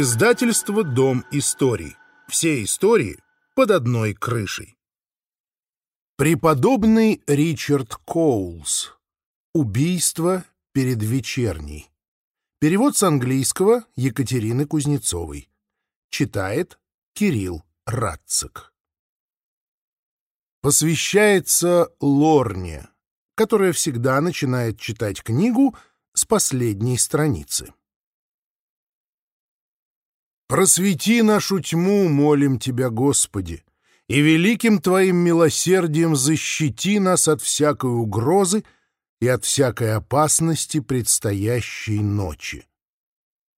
Издательство «Дом историй». Все истории под одной крышей. Преподобный Ричард Коулс. Убийство перед вечерней. Перевод с английского Екатерины Кузнецовой. Читает Кирилл Радцик. Посвящается Лорне, которая всегда начинает читать книгу с последней страницы. Просвети нашу тьму, молим Тебя, Господи, и великим Твоим милосердием защити нас от всякой угрозы и от всякой опасности предстоящей ночи.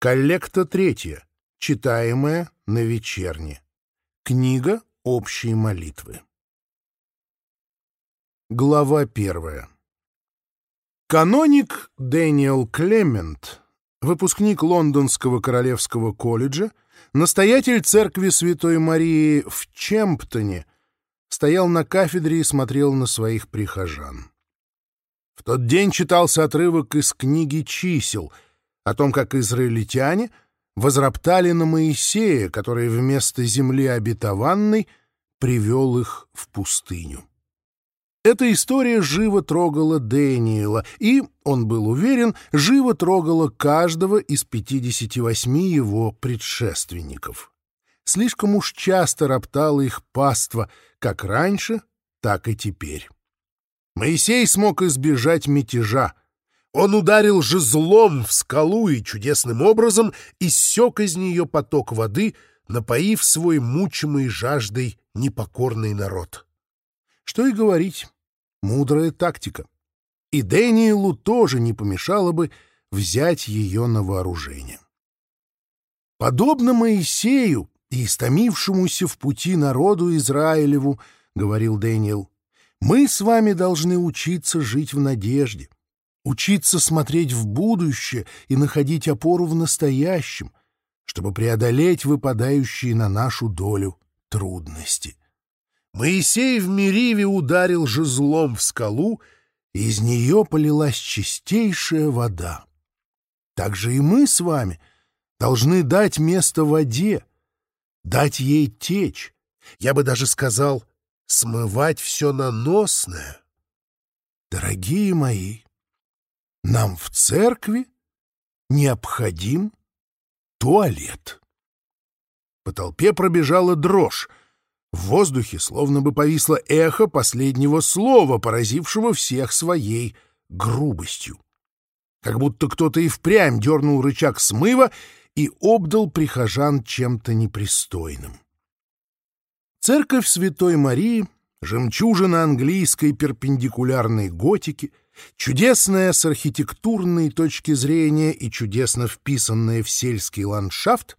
Коллекта третья, читаемая на вечерне. Книга общей молитвы. Глава первая. Каноник Дэниел Клемент, выпускник Лондонского Королевского колледжа, Настоятель церкви Святой Марии в Чемптоне стоял на кафедре и смотрел на своих прихожан. В тот день читался отрывок из книги «Чисел» о том, как израильтяне возроптали на Моисея, который вместо земли обетованной привел их в пустыню. Эта история живо трогала Дэниела и, он был уверен, живо трогала каждого из 58 его предшественников. Слишком уж часто роптало их паство, как раньше, так и теперь. Моисей смог избежать мятежа. Он ударил же злом в скалу и чудесным образом иссек из нее поток воды, напоив свой мучимый жаждой непокорный народ. Что и говорить, мудрая тактика и Дэниелу тоже не помешало бы взять ее на вооружение. «Подобно Моисею и истомившемуся в пути народу Израилеву, — говорил Дэниел, — мы с вами должны учиться жить в надежде, учиться смотреть в будущее и находить опору в настоящем, чтобы преодолеть выпадающие на нашу долю трудности. Моисей в Мериве ударил же жезлом в скалу — из нее полилась чистейшая вода. Так же и мы с вами должны дать место воде, дать ей течь. Я бы даже сказал, смывать все наносное. Дорогие мои, нам в церкви необходим туалет. По толпе пробежала дрожь. в воздухе словно бы повисло эхо последнего слова, поразившего всех своей грубостью. Как будто кто-то и впрямь дернул рычаг смыва и обдал прихожан чем-то непристойным. Церковь Святой Марии, жемчужина английской перпендикулярной готики, чудесная с архитектурной точки зрения и чудесно вписанная в сельский ландшафт,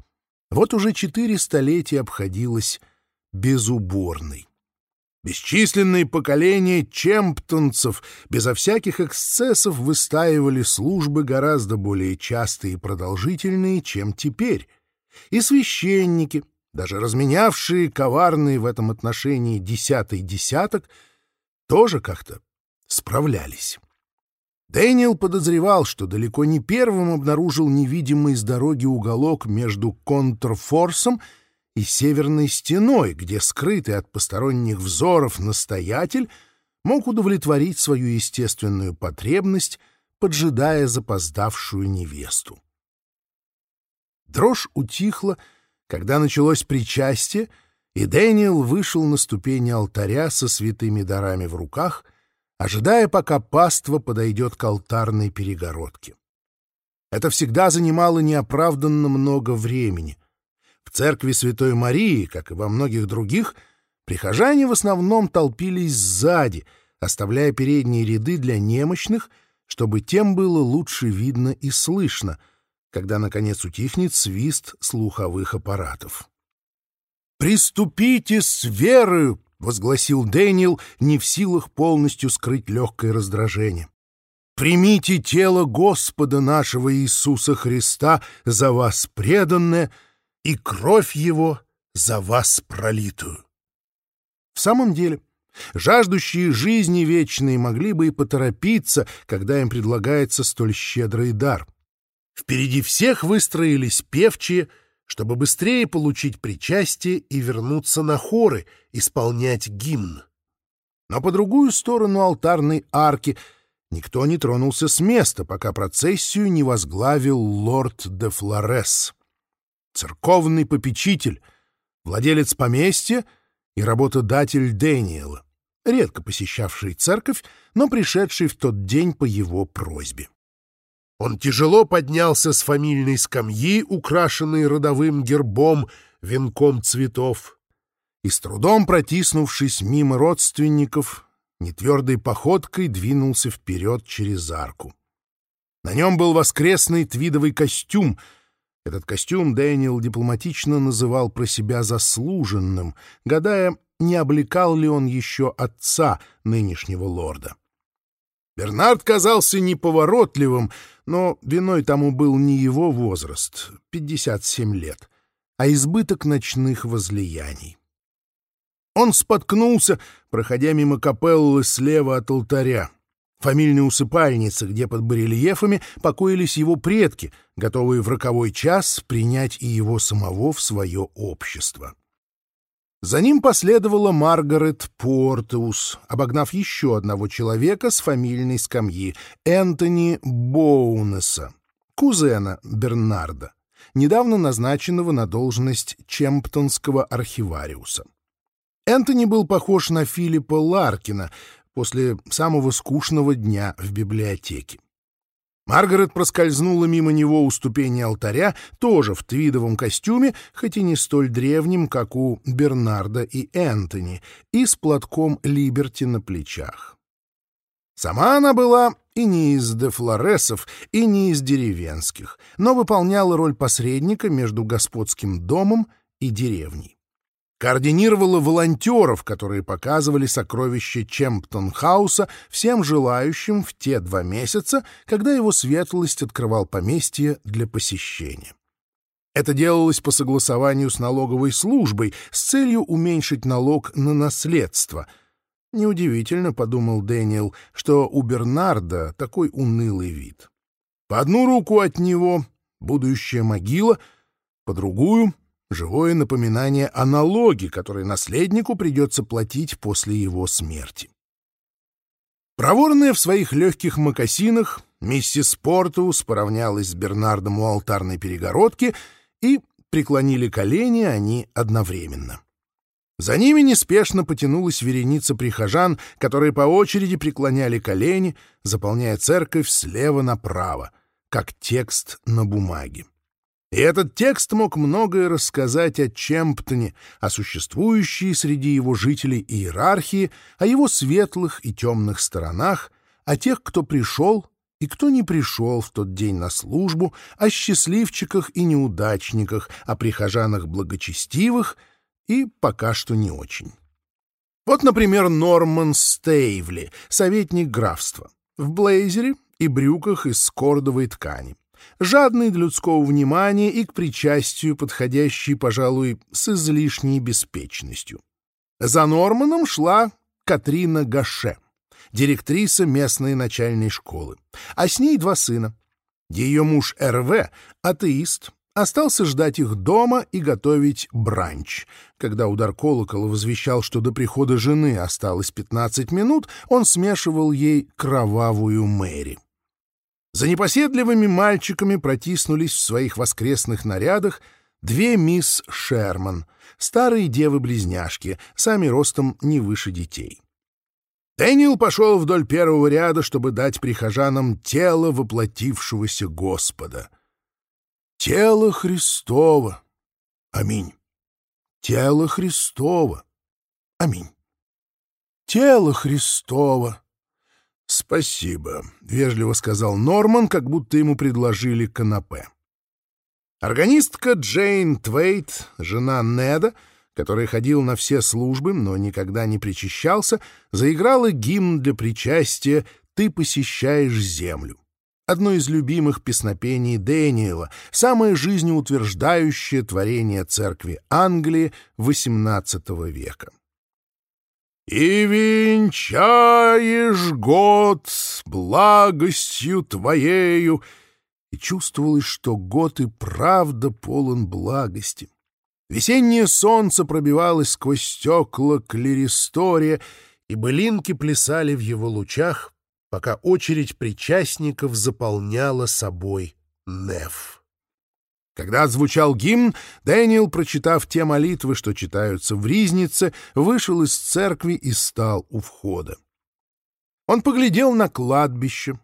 вот уже четыре столетия безу борной. Бесчисленные поколения чемптонцев безо всяких эксцессов выстаивали службы гораздо более частые и продолжительные, чем теперь. И священники, даже разменявшие коварные в этом отношении десятый десяток, тоже как-то справлялись. Дэниел подозревал, что далеко не первым обнаружил невидимый с дороги уголок между контрфорсом и и северной стеной, где скрытый от посторонних взоров настоятель мог удовлетворить свою естественную потребность, поджидая запоздавшую невесту. Дрожь утихла, когда началось причастие, и Дэниел вышел на ступени алтаря со святыми дарами в руках, ожидая, пока паство подойдет к алтарной перегородке. Это всегда занимало неоправданно много времени, церкви Святой Марии, как и во многих других, прихожане в основном толпились сзади, оставляя передние ряды для немощных, чтобы тем было лучше видно и слышно, когда, наконец, утихнет свист слуховых аппаратов. «Приступите с верою!» — возгласил Дэниел, не в силах полностью скрыть легкое раздражение. «Примите тело Господа нашего Иисуса Христа за вас преданное — и кровь его за вас пролитую. В самом деле, жаждущие жизни вечные могли бы и поторопиться, когда им предлагается столь щедрый дар. Впереди всех выстроились певчие, чтобы быстрее получить причастие и вернуться на хоры, исполнять гимн. Но по другую сторону алтарной арки никто не тронулся с места, пока процессию не возглавил лорд де Флорес церковный попечитель, владелец поместья и работодатель Дэниела, редко посещавший церковь, но пришедший в тот день по его просьбе. Он тяжело поднялся с фамильной скамьи, украшенной родовым гербом, венком цветов, и с трудом протиснувшись мимо родственников, нетвердой походкой двинулся вперед через арку. На нем был воскресный твидовый костюм — этот костюм Дэниел дипломатично называл про себя заслуженным, гадая, не облекал ли он еще отца нынешнего лорда. Бернард казался неповоротливым, но виной тому был не его возраст — 57 лет, а избыток ночных возлияний. Он споткнулся, проходя мимо капеллы слева от алтаря. фамильной усыпальницы, где под барельефами покоились его предки, готовые в роковой час принять и его самого в свое общество. За ним последовала Маргарет Портеус, обогнав еще одного человека с фамильной скамьи, Энтони Боунеса, кузена Бернарда, недавно назначенного на должность Чемптонского архивариуса. Энтони был похож на Филиппа Ларкина после самого скучного дня в библиотеке. Маргарет проскользнула мимо него у ступени алтаря, тоже в твидовом костюме, хоть и не столь древнем, как у Бернарда и Энтони, и с платком Либерти на плечах. Сама она была и не из дефлоресов, и не из деревенских, но выполняла роль посредника между господским домом и деревней координировала волонтеров, которые показывали сокровища Чемптон-хауса всем желающим в те два месяца, когда его светлость открывал поместье для посещения. Это делалось по согласованию с налоговой службой с целью уменьшить налог на наследство. Неудивительно, подумал Дэниел, что у Бернарда такой унылый вид. По одну руку от него будущая могила, по другую живое напоминание о налоге, который наследнику придется платить после его смерти. Проворная в своих легких мокасинах, миссис Портус поравнялась с Бернардом у алтарной перегородки, и преклонили колени они одновременно. За ними неспешно потянулась вереница прихожан, которые по очереди преклоняли колени, заполняя церковь слева направо, как текст на бумаге. И Этот текст мог многое рассказать о Чемптоне, о существующей среди его жителей иерархии, о его светлых и темных сторонах, о тех, кто пришел и кто не пришел в тот день на службу, о счастливчиках и неудачниках, о прихожанах благочестивых и пока что не очень. Вот, например, Норман Стейвли, советник графства, в блейзере и брюках из кордовой ткани жадный для людского внимания и к причастию, подходящий, пожалуй, с излишней беспечностью. За Норманом шла Катрина Гаше, директриса местной начальной школы, а с ней два сына. Ее муж РВ, атеист, остался ждать их дома и готовить бранч. Когда удар колокола возвещал, что до прихода жены осталось 15 минут, он смешивал ей кровавую Мэри. За непоседливыми мальчиками протиснулись в своих воскресных нарядах две мисс Шерман, старые девы-близняшки, сами ростом не выше детей. Дэниел пошел вдоль первого ряда, чтобы дать прихожанам тело воплотившегося Господа. Тело Христово. Аминь. Тело Христово. Аминь. Тело Христово. «Спасибо», — вежливо сказал Норман, как будто ему предложили канапе. Органистка Джейн Твейт, жена Неда, который ходил на все службы, но никогда не причащался, заиграла гимн для причастия «Ты посещаешь землю». Одно из любимых песнопений Дэниела, самое жизнеутверждающее творение церкви Англии XVIII века. И венчаешь год благостью твоею, и чувствовалось, что год и правда полон благости. Весеннее солнце пробивалось сквозь стекла клеристория, и былинки плясали в его лучах, пока очередь причастников заполняла собой неф. Когда звучал гимн, Дэниел, прочитав те молитвы, что читаются в ризнице, вышел из церкви и стал у входа. Он поглядел на кладбище,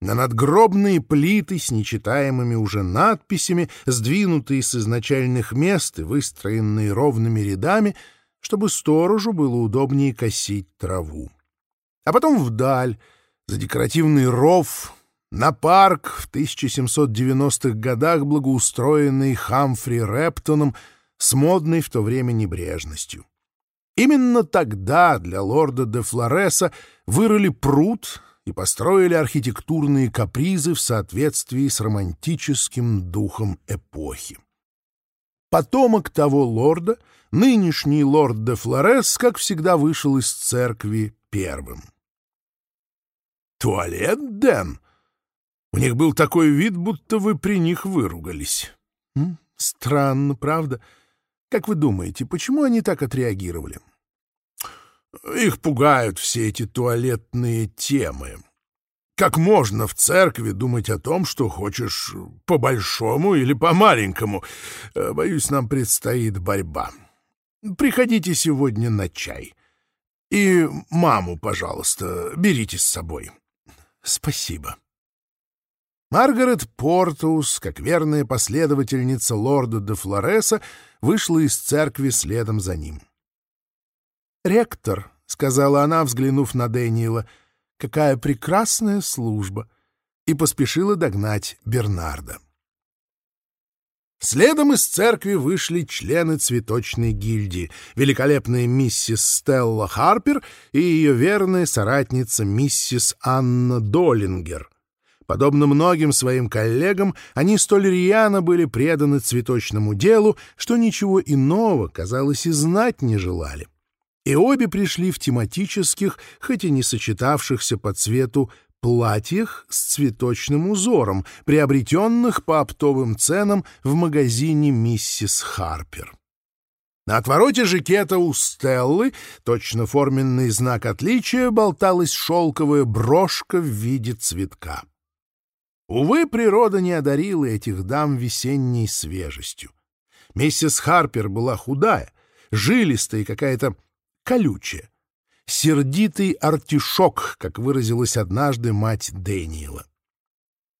на надгробные плиты с нечитаемыми уже надписями, сдвинутые с изначальных мест и выстроенные ровными рядами, чтобы сторожу было удобнее косить траву. А потом вдаль, за декоративный ров — на парк в 1790-х годах благоустроенный Хамфри Рептоном с модной в то время небрежностью. Именно тогда для лорда де Флореса вырыли пруд и построили архитектурные капризы в соответствии с романтическим духом эпохи. Потомок того лорда, нынешний лорд де Флорес, как всегда, вышел из церкви первым. «Туалет, Дэн? У них был такой вид, будто вы при них выругались. — Странно, правда. Как вы думаете, почему они так отреагировали? — Их пугают все эти туалетные темы. Как можно в церкви думать о том, что хочешь по-большому или по-маленькому? Э, боюсь, нам предстоит борьба. Приходите сегодня на чай. И маму, пожалуйста, берите с собой. — Спасибо. — Маргарет Портус, как верная последовательница лорда де Флореса, вышла из церкви следом за ним. «Ректор», — сказала она, взглянув на Дэниела, — «какая прекрасная служба!» и поспешила догнать Бернарда. Следом из церкви вышли члены цветочной гильдии, великолепная миссис Стелла Харпер и ее верная соратница миссис Анна Долингер. Подобно многим своим коллегам они столь рьяно были преданы цветочному делу, что ничего иного, казалось, и знать не желали. И обе пришли в тематических, хоть и не сочетавшихся по цвету, платьях с цветочным узором, приобретенных по оптовым ценам в магазине «Миссис Харпер». На отвороте жакета у Стеллы, точно форменный знак отличия, болталась шелковая брошка в виде цветка. Увы, природа не одарила этих дам весенней свежестью. Миссис Харпер была худая, жилистая и какая-то колючая. «Сердитый артишок», как выразилась однажды мать Дэниела.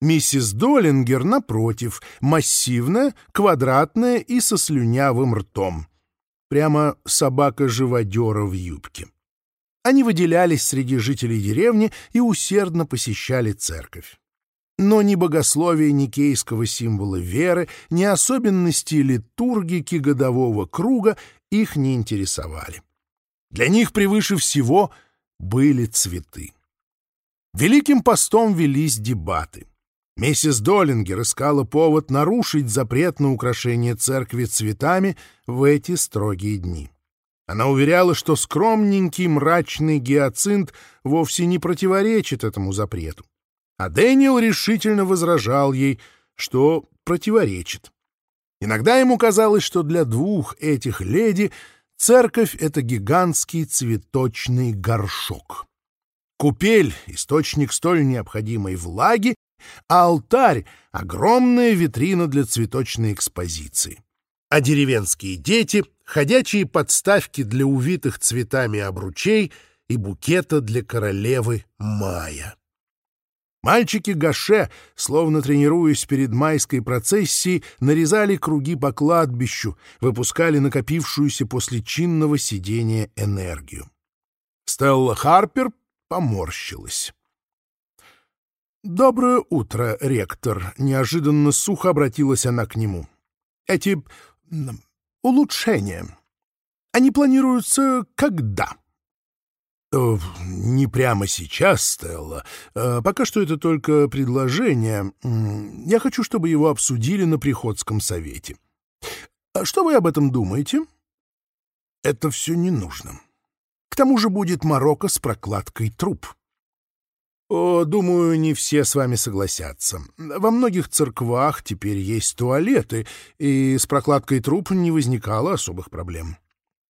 Миссис Долингер напротив, массивная, квадратная и со слюнявым ртом. Прямо собака-живодера в юбке. Они выделялись среди жителей деревни и усердно посещали церковь но ни богословие никейского символа веры, ни особенности литургики годового круга их не интересовали. Для них превыше всего были цветы. Великим постом велись дебаты. Миссис Доллингер искала повод нарушить запрет на украшение церкви цветами в эти строгие дни. Она уверяла, что скромненький мрачный гиацинт вовсе не противоречит этому запрету. А Дэниел решительно возражал ей, что противоречит. Иногда ему казалось, что для двух этих леди Церковь — это гигантский цветочный горшок. Купель — источник столь необходимой влаги, а алтарь — огромная витрина для цветочной экспозиции. А деревенские дети — ходячие подставки для увитых цветами обручей Мальчики Гаше, словно тренируясь перед майской процессией, нарезали круги по кладбищу, выпускали накопившуюся после чинного сидения энергию. Стелла Харпер поморщилась. «Доброе утро, ректор!» — неожиданно сухо обратилась она к нему. «Эти улучшения, они планируются когда?» Э, «Не прямо сейчас, Стелла. Э, пока что это только предложение. Я хочу, чтобы его обсудили на Приходском совете. А что вы об этом думаете?» «Это все не нужно. К тому же будет Марокко с прокладкой труб». О, думаю, не все с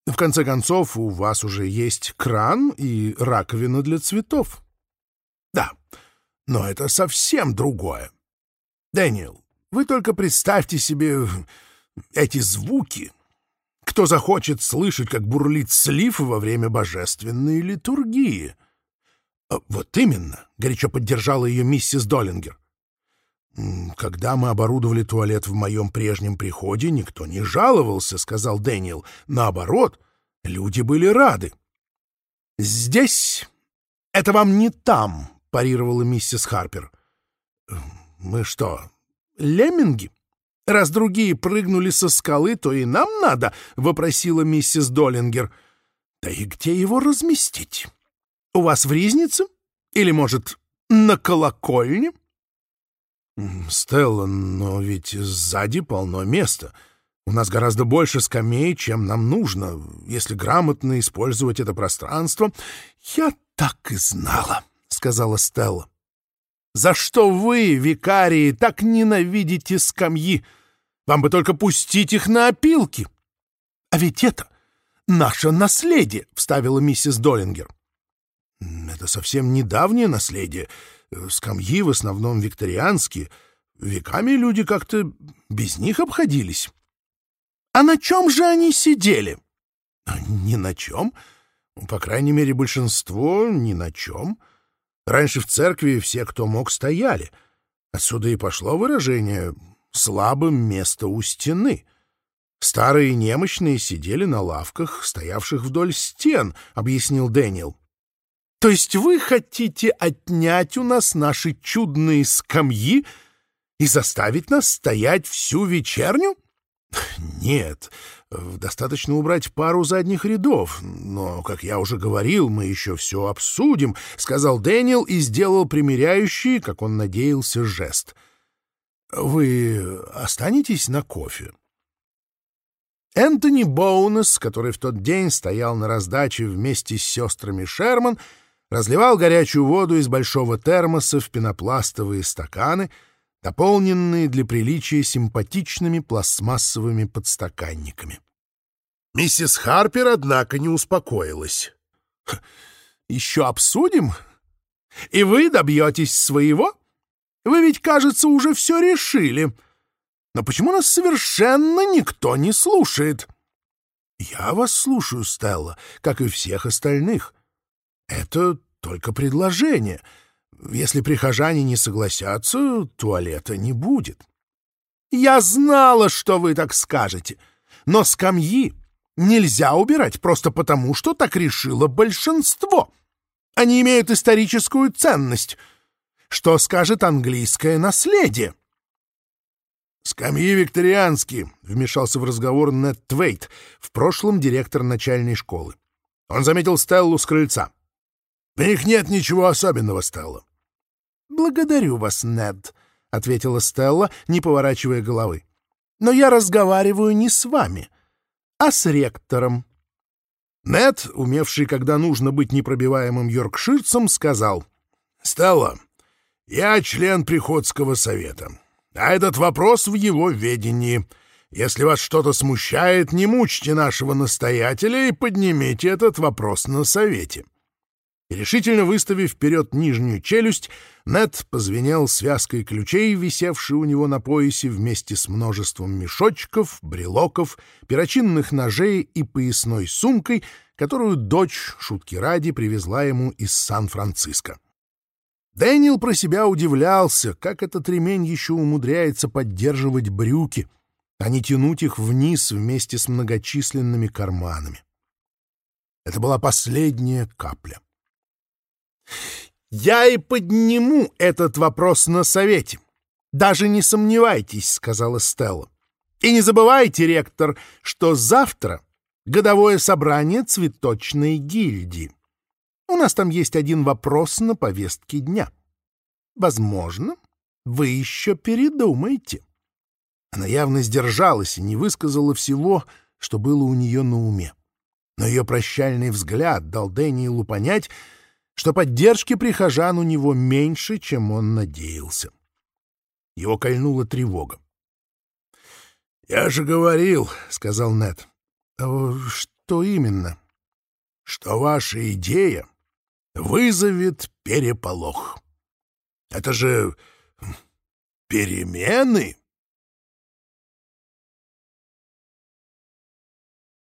вами согласятся. Во многих церквах теперь есть туалеты, и с прокладкой труб не возникало особых проблем. Когда мы оборудовали туалет в моем прежнем приходе, никто не жаловался, — сказал Дэниел. Наоборот, люди были рады. — Здесь? Это вам не там, — парировала миссис Харпер. «Эм, — Мы что, лемминги? Раз другие прыгнули со скалы, то и нам надо, — вопросила миссис Доллингер. — Да и где его разместить? У вас в ризнице? Или, может, на колокольне? — «Стелла, но ведь сзади полно места. У нас гораздо больше скамей, чем нам нужно, если грамотно использовать это пространство». «Я так и знала», — сказала Стелла. «За что вы, викарии, так ненавидите скамьи? Вам бы только пустить их на опилки!» «А ведь это наше наследие», — вставила миссис Доллингер. Это совсем недавнее наследие. Скамьи в основном викторианские. Веками люди как-то без них обходились. А на чем же они сидели? Ни на чем. По крайней мере, большинство ни на чем. Раньше в церкви все, кто мог, стояли. Отсюда и пошло выражение «слабым место у стены». Старые немощные сидели на лавках, стоявших вдоль стен, — объяснил Дэниел. То есть вы хотите отнять у нас наши чудные скамьи и заставить нас стоять всю вечерню? Нет, достаточно убрать пару задних рядов. Но, как я уже говорил, мы еще все обсудим, — сказал Дэниел и сделал примеряющий, как он надеялся, жест. Вы останетесь на кофе? Энтони Боунес, который в тот день стоял на раздаче вместе с сестрами Шерман, — разливал горячую воду из большого термоса в пенопластовые стаканы, дополненные для приличия симпатичными пластмассовыми подстаканниками. Миссис Харпер, однако, не успокоилась. «Еще обсудим? И вы добьетесь своего? Вы ведь, кажется, уже все решили. Но почему нас совершенно никто не слушает?» «Я вас слушаю, Стелла, как и всех остальных». Это только предложение. Если прихожане не согласятся, туалета не будет. Я знала, что вы так скажете. Но скамьи нельзя убирать просто потому, что так решило большинство. Они имеют историческую ценность. Что скажет английское наследие? «Скамьи викторианские», — вмешался в разговор Нед Твейт, в прошлом директор начальной школы. Он заметил Стеллу с крыльца. В них нет ничего особенного, Стелла. «Благодарю вас, Нед», — ответила Стелла, не поворачивая головы. «Но я разговариваю не с вами, а с ректором». Нед, умевший, когда нужно быть непробиваемым йоркширцем, сказал, «Стелла, я член Приходского совета, а этот вопрос в его Решительно выставив вперед нижнюю челюсть, Нед позвенел связкой ключей, висевшей у него на поясе вместе с множеством мешочков, брелоков, перочинных ножей и поясной сумкой, которую дочь, шутки ради, привезла ему из Сан-Франциско. Дэниел про себя удивлялся, как этот ремень еще умудряется поддерживать брюки, а не тянуть их вниз вместе с многочисленными карманами. Это была последняя капля. «Я и подниму этот вопрос на совете. Даже не сомневайтесь», — сказала Стелла. «И не забывайте, ректор, что завтра годовое собрание цветочной гильдии. У нас там есть один вопрос на повестке дня. Возможно, вы еще передумаете». Она явно сдержалась и не высказала всего, что было у нее на уме. Но ее прощальный взгляд дал Дэниелу понять, что поддержки прихожан у него меньше, чем он надеялся. Его кольнула тревога. «Я же говорил», — сказал Нед. «а «Что именно?» «Что ваша идея вызовет переполох. Это же перемены!»